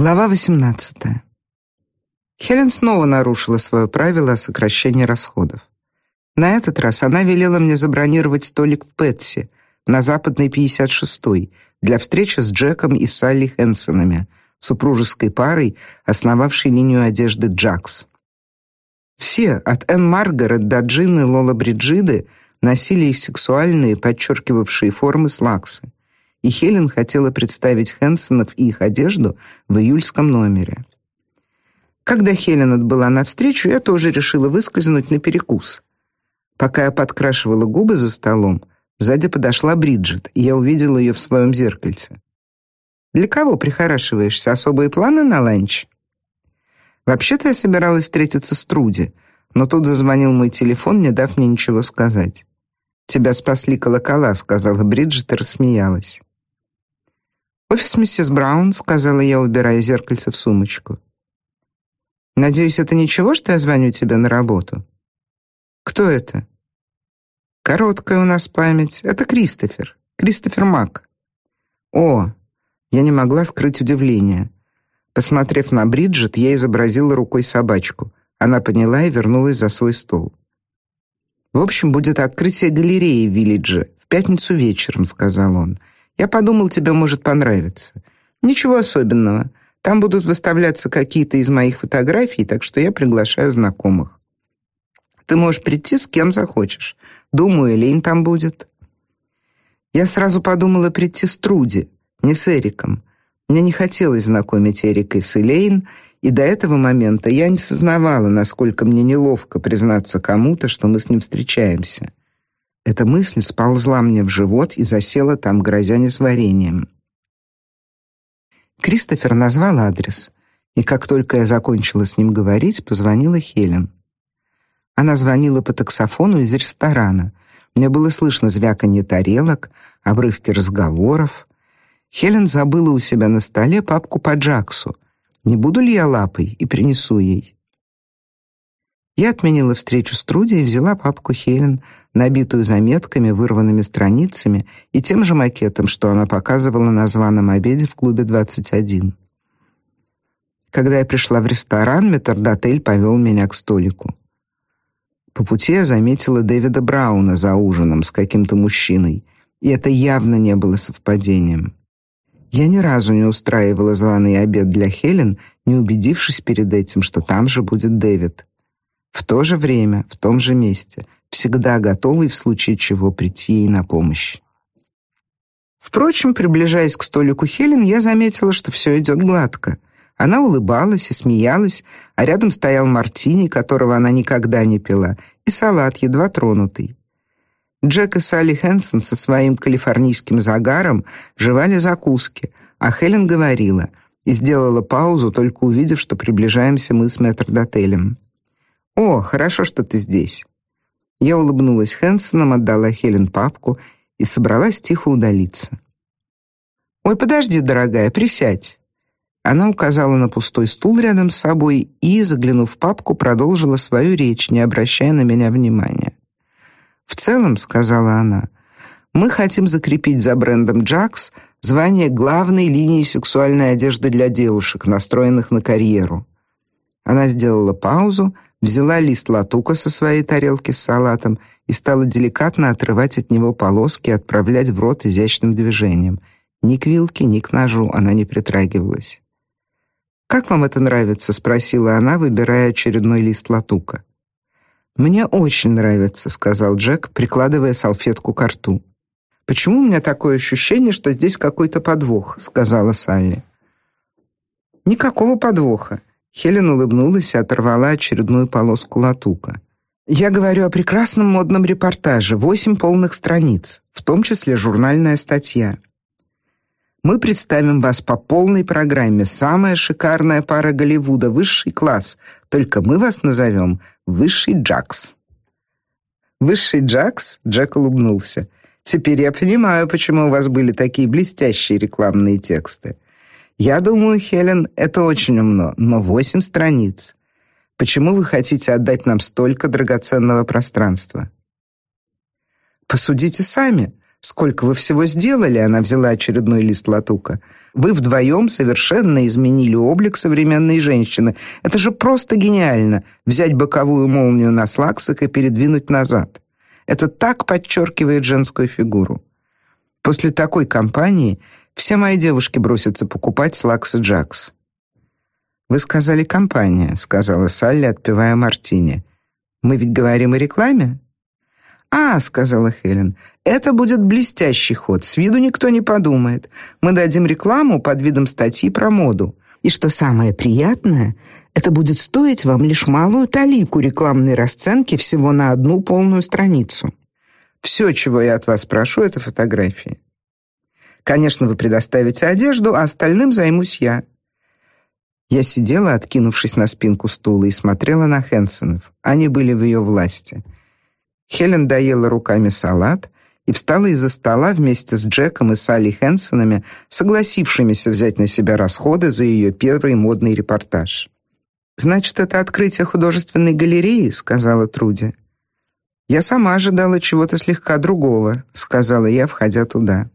Глава 18. Хелен снова нарушила свое правило о сокращении расходов. На этот раз она велела мне забронировать столик в Пэтси на западной 56-й для встречи с Джеком и Салли Хенсонами, супружеской парой, основавшей линию одежды Джакс. Все, от Энн Маргарет до Джины Лола Бриджиды, носили сексуальные, подчеркивавшие формы слаксы и Хелен хотела представить Хенсонов и их одежду в июльском номере. Когда Хелен отбыла навстречу, я тоже решила выскользнуть на перекус. Пока я подкрашивала губы за столом, сзади подошла Бриджит, и я увидела ее в своем зеркальце. «Для кого прихорашиваешься? Особые планы на ланч?» Вообще-то я собиралась встретиться с Труди, но тут зазвонил мой телефон, не дав мне ничего сказать. «Тебя спасли колокола», — сказала Бриджит и рассмеялась. «Офис миссис Браун», — сказала я, убирая зеркальце в сумочку. «Надеюсь, это ничего, что я звоню тебе на работу?» «Кто это?» «Короткая у нас память. Это Кристофер. Кристофер Мак». «О!» Я не могла скрыть удивление. Посмотрев на Бриджит, я изобразила рукой собачку. Она поняла и вернулась за свой стол. «В общем, будет открытие галереи в Виллидже в пятницу вечером», — сказал он. Я подумал, тебе может понравиться. Ничего особенного. Там будут выставляться какие-то из моих фотографий, так что я приглашаю знакомых. Ты можешь прийти с кем захочешь. Думаю, Элейн там будет. Я сразу подумала прийти с Труди, не с Эриком. Мне не хотелось знакомить Эрика с Элейн, и до этого момента я не сознавала, насколько мне неловко признаться кому-то, что мы с ним встречаемся. Эта мысль сползла мне в живот и засела там, грозя несварением. Кристофер назвал адрес, и как только я закончила с ним говорить, позвонила Хелен. Она звонила по таксофону из ресторана. Мне было слышно звяканье тарелок, обрывки разговоров. Хелен забыла у себя на столе папку по Джаксу. Не буду ли я лапой и принесу ей? Я отменила встречу с Труди и взяла папку Хелен, набитую заметками, вырванными страницами и тем же макетом, что она показывала на званом обеде в клубе 21. Когда я пришла в ресторан, метрдотель повел меня к столику. По пути я заметила Дэвида Брауна за ужином с каким-то мужчиной, и это явно не было совпадением. Я ни разу не устраивала званый обед для Хелен, не убедившись перед этим, что там же будет Дэвид в то же время, в том же месте, всегда готовый в случае чего прийти ей на помощь. Впрочем, приближаясь к столику Хелен, я заметила, что все идет гладко. Она улыбалась и смеялась, а рядом стоял мартини, которого она никогда не пила, и салат едва тронутый. Джек и Салли Хенсон со своим калифорнийским загаром жевали закуски, а Хелен говорила и сделала паузу, только увидев, что приближаемся мы с метрдотелем. «О, хорошо, что ты здесь». Я улыбнулась Хэнсоном, отдала Хелен папку и собралась тихо удалиться. «Ой, подожди, дорогая, присядь». Она указала на пустой стул рядом с собой и, заглянув в папку, продолжила свою речь, не обращая на меня внимания. «В целом», — сказала она, — «мы хотим закрепить за брендом Джакс звание главной линии сексуальной одежды для девушек, настроенных на карьеру». Она сделала паузу, — взяла лист латука со своей тарелки с салатом и стала деликатно отрывать от него полоски и отправлять в рот изящным движением. Ни к вилке, ни к ножу она не притрагивалась. «Как вам это нравится?» — спросила она, выбирая очередной лист латука. «Мне очень нравится», — сказал Джек, прикладывая салфетку к рту. «Почему у меня такое ощущение, что здесь какой-то подвох?» — сказала Салли. «Никакого подвоха. Хелен улыбнулась и оторвала очередную полоску латука. Я говорю о прекрасном модном репортаже, восемь полных страниц, в том числе журнальная статья. Мы представим вас по полной программе. Самая шикарная пара Голливуда, высший класс. Только мы вас назовем Высший Джакс. Высший Джакс? Джек улыбнулся. Теперь я понимаю, почему у вас были такие блестящие рекламные тексты. Я думаю, Хелен, это очень умно, но восемь страниц. Почему вы хотите отдать нам столько драгоценного пространства? Посудите сами. Сколько вы всего сделали? Она взяла очередной лист латука. Вы вдвоем совершенно изменили облик современной женщины. Это же просто гениально взять боковую молнию на слаксах и передвинуть назад. Это так подчеркивает женскую фигуру. После такой кампании все мои девушки бросятся покупать слаксы Джакс. Вы сказали компания, сказала Салли, отпивая мартини. Мы ведь говорим о рекламе? А, сказала Хелен. Это будет блестящий ход. С виду никто не подумает. Мы дадим рекламу под видом статьи про моду. И что самое приятное, это будет стоить вам лишь малую талику рекламной расценки всего на одну полную страницу. Все, чего я от вас прошу, это фотографии. Конечно, вы предоставите одежду, а остальным займусь я. Я сидела, откинувшись на спинку стула, и смотрела на Хенсонов. Они были в ее власти. Хелен доела руками салат и встала из-за стола вместе с Джеком и Салли Хенсонами, согласившимися взять на себя расходы за ее первый модный репортаж. Значит, это открытие художественной галереи, сказала Труди. Я сама ожидала чего-то слегка другого, сказала я, входя туда.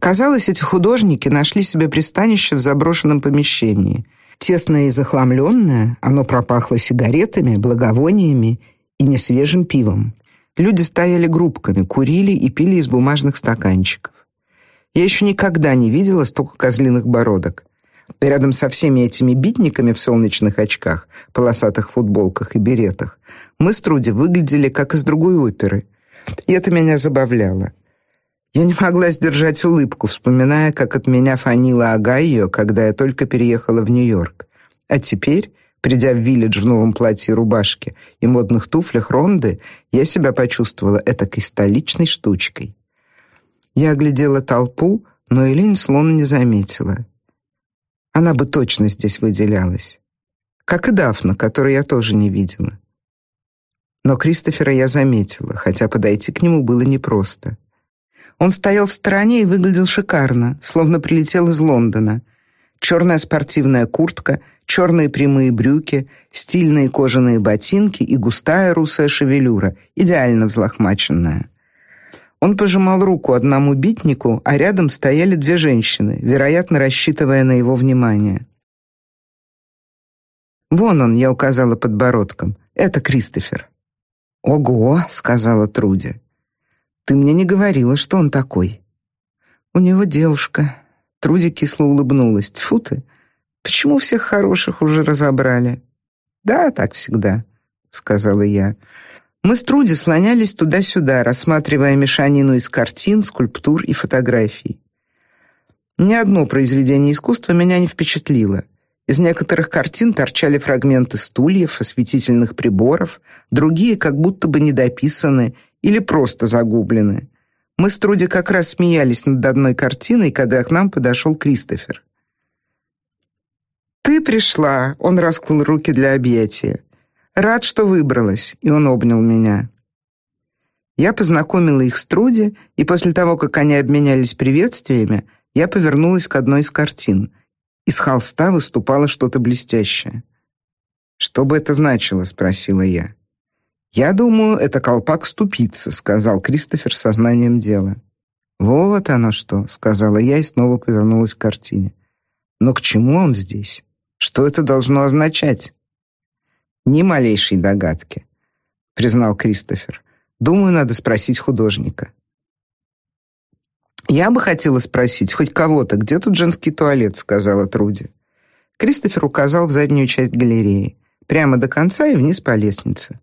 Казалось, эти художники нашли себе пристанище в заброшенном помещении. Тесное и захламленное, оно пропахло сигаретами, благовониями и несвежим пивом. Люди стояли группками, курили и пили из бумажных стаканчиков. Я еще никогда не видела столько козлиных бородок. Рядом со всеми этими битниками в солнечных очках, полосатых футболках и беретах мы с Труди выглядели как из другой оперы. И это меня забавляло. Я не могла сдержать улыбку, вспоминая, как от меня фонило Огайо, когда я только переехала в Нью-Йорк. А теперь, придя в Виллидж в новом платье и рубашке и модных туфлях Ронды, я себя почувствовала этакой столичной штучкой. Я оглядела толпу, но Элин словно не заметила. Она бы точно здесь выделялась. Как и Дафна, которую я тоже не видела. Но Кристофера я заметила, хотя подойти к нему было непросто. Он стоял в стороне и выглядел шикарно, словно прилетел из Лондона. Черная спортивная куртка, черные прямые брюки, стильные кожаные ботинки и густая русая шевелюра, идеально взлохмаченная. Он пожимал руку одному битнику, а рядом стояли две женщины, вероятно, рассчитывая на его внимание. «Вон он», — я указала подбородком. «Это Кристофер». «Ого», — сказала Труди. «Ты мне не говорила, что он такой». «У него девушка». Труди кисло улыбнулась. «Тьфу ты! Почему всех хороших уже разобрали?» «Да, так всегда», — сказала я. Мы с Труди слонялись туда-сюда, рассматривая мешанину из картин, скульптур и фотографий. Ни одно произведение искусства меня не впечатлило. Из некоторых картин торчали фрагменты стульев, осветительных приборов, другие как будто бы недописаны или просто загублены. Мы с Труди как раз смеялись над одной картиной, когда к нам подошел Кристофер. «Ты пришла», — он раскрыл руки для объятия. Рад, что выбралась, и он обнял меня. Я познакомила их с Труди, и после того, как они обменялись приветствиями, я повернулась к одной из картин. Из холста выступало что-то блестящее. «Что бы это значило?» — спросила я. «Я думаю, это колпак ступицы», — сказал Кристофер с сознанием дела. «Вот оно что», — сказала я и снова повернулась к картине. «Но к чему он здесь? Что это должно означать?» Ни малейшей догадки, признал Кристофер. Думаю, надо спросить художника. Я бы хотела спросить хоть кого-то, где тут женский туалет, сказала Труди. Кристофер указал в заднюю часть галереи, прямо до конца и вниз по лестнице.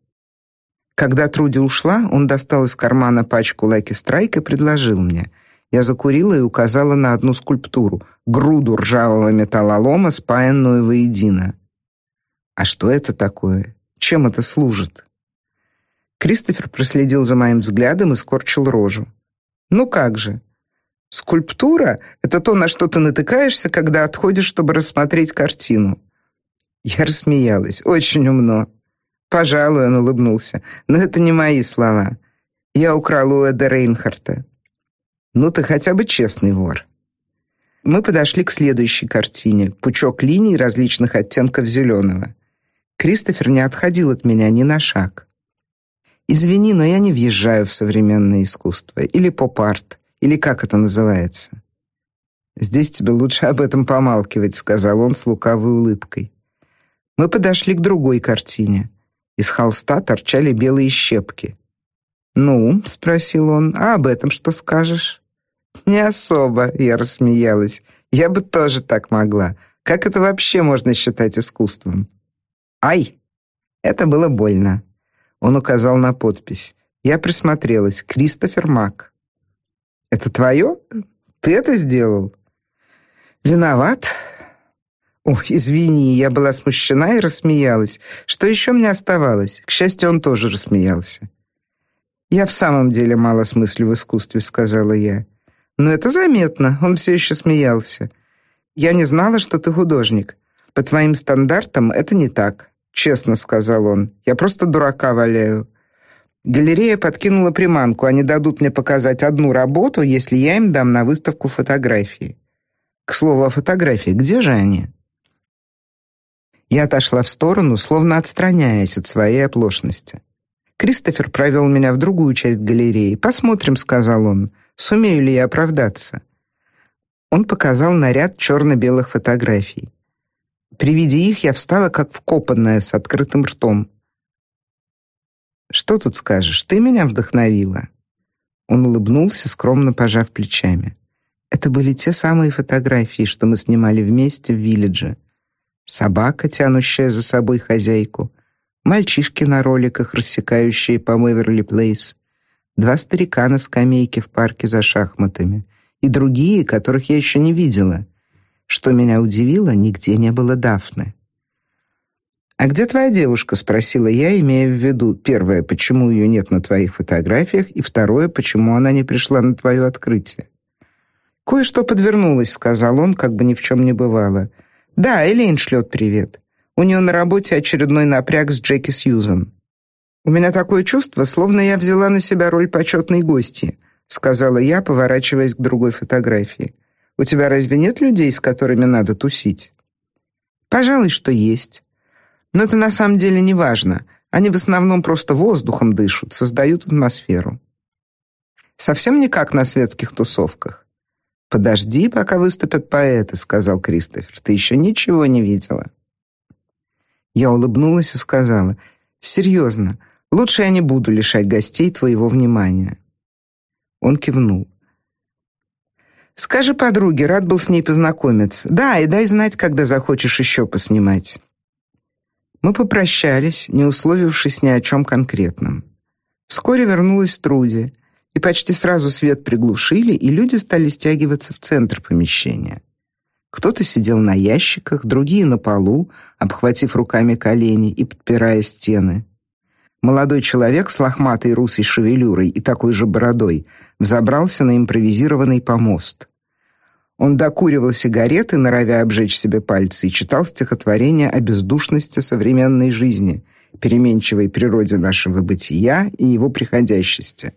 Когда Труди ушла, он достал из кармана пачку Lucky Strike и предложил мне. Я закурила и указала на одну скульптуру, груду ржавого металлолома, спаянную воедино. А что это такое? Чем это служит? Кристофер проследил за моим взглядом и скорчил рожу. Ну как же? Скульптура это то, на что ты натыкаешься, когда отходишь, чтобы рассмотреть картину. Я рассмеялась. Очень умно. Пожалуй, он улыбнулся. Но это не мои слова. Я украл у Эда Рейнхарта. Ну ты хотя бы честный вор. Мы подошли к следующей картине. Пучок линий различных оттенков зеленого. Кристофер не отходил от меня ни на шаг. Извини, но я не въезжаю в современное искусство или поп-арт, или как это называется. Здесь тебе лучше об этом помалкивать, сказал он с лукавой улыбкой. Мы подошли к другой картине. Из холста торчали белые щепки. "Ну?" спросил он. "А об этом что скажешь?" "Не особо", я рассмеялась. "Я бы тоже так могла. Как это вообще можно считать искусством?" "Ай!" Это было больно. Он указал на подпись. Я присмотрелась. Кристофер Мак. Это твое? Ты это сделал? Виноват. Ой, извини, я была смущена и рассмеялась. Что еще мне оставалось? К счастью, он тоже рассмеялся. Я в самом деле мало смыслю в искусстве, сказала я. Но это заметно. Он все еще смеялся. Я не знала, что ты художник. По твоим стандартам это не так, честно сказал он. Я просто дурака валяю. Галерея подкинула приманку. Они дадут мне показать одну работу, если я им дам на выставку фотографии. К слову о фотографии, где же они? Я отошла в сторону, словно отстраняясь от своей оплошности. Кристофер провел меня в другую часть галереи. Посмотрим, сказал он, сумею ли я оправдаться. Он показал на ряд черно белых фотографий. При виде их я встала как вкопанная с открытым ртом. Что тут скажешь? Ты меня вдохновила. Он улыбнулся, скромно пожав плечами. Это были те самые фотографии, что мы снимали вместе в Виллидже. Собака, тянущая за собой хозяйку, мальчишки на роликах, рассекающие по Мэверли-Плейс, два старика на скамейке в парке за шахматами и другие, которых я еще не видела. Что меня удивило, нигде не было Дафны. А где твоя девушка, спросила я, имея в виду первое, почему ее нет на твоих фотографиях, и второе, почему она не пришла на твое открытие. Кое-что подвернулось, сказал он, как бы ни в чем не бывало. Да, Элейн шлет привет. У нее на работе очередной напряг с Джеки Сьюзен. У меня такое чувство, словно я взяла на себя роль почетной гости, сказала я, поворачиваясь к другой фотографии. У тебя разве нет людей, с которыми надо тусить? Пожалуй, что есть. Но это на самом деле не важно. Они в основном просто воздухом дышат, создают атмосферу. Совсем не как на светских тусовках. Подожди, пока выступят поэты, сказал Кристофер. Ты еще ничего не видела. Я улыбнулась и сказала: «Серьезно, лучше я не буду лишать гостей твоего внимания". Он кивнул. Скажи подруге, рад был с ней познакомиться. Да, и дай знать, когда захочешь еще поснимать. Мы попрощались, не условившись ни о чем конкретном. Вскоре вернулась Труди и почти сразу свет приглушили, и люди стали стягиваться в центр помещения. Кто-то сидел на ящиках, другие на полу, обхватив руками колени и подпирая стены. Молодой человек с лохматой русой шевелюрой и такой же бородой взобрался на импровизированный помост. Он докуривал сигареты, норовя обжечь себе пальцы, и читал стихотворение о бездушности современной жизни, переменчивой природе нашего бытия и его приходящести.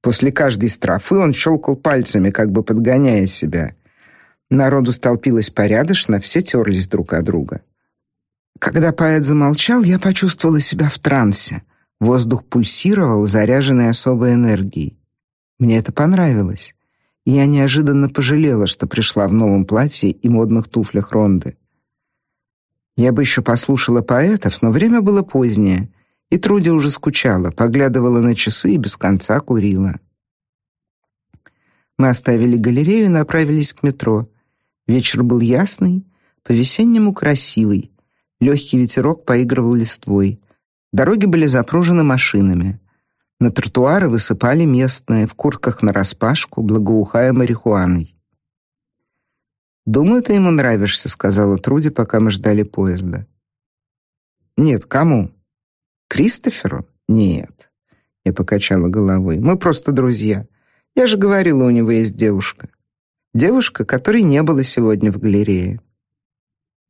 После каждой строфы он щелкал пальцами, как бы подгоняя себя. Народу столпилось порядочно, все терлись друг от друга. Когда поэт замолчал, я почувствовала себя в трансе. Воздух пульсировал, заряженный особой энергией. Мне это понравилось. Я неожиданно пожалела, что пришла в новом платье и модных туфлях Ронды. Я бы еще послушала поэтов, но время было позднее, и Труди уже скучала, поглядывала на часы и без конца курила. Мы оставили галерею и направились к метро. Вечер был ясный, по-весеннему красивый. Легкий ветерок поигрывал листвой. Дороги были запружены машинами. На тротуары высыпали местные в куртках нараспашку, благоухая марихуаной. «Думаю, ты ему нравишься», — сказала Труди, пока мы ждали поезда. «Нет, кому?» Кристоферу? Нет. Я покачала головой. Мы просто друзья. Я же говорила, у него есть девушка. Девушка, которой не было сегодня в галерее.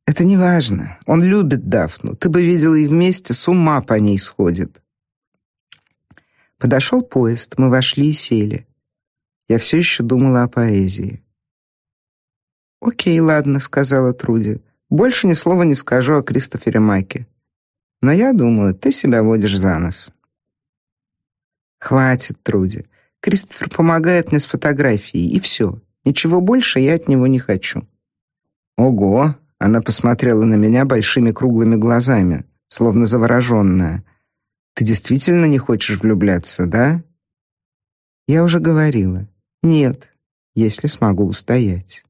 Это не важно. Он любит Дафну. Ты бы видела их вместе, с ума по ней сходит. Подошел поезд, мы вошли и сели. Я все еще думала о поэзии. О'кей, ладно, сказала Труди. Больше ни слова не скажу о Кристофере Маке. Но я думаю, ты себя водишь за нос. Хватит, Труди. Кристофер помогает мне с фотографией, и все. Ничего больше я от него не хочу. Ого, она посмотрела на меня большими круглыми глазами, словно завороженная. Ты действительно не хочешь влюбляться, да? Я уже говорила. Нет, если смогу устоять.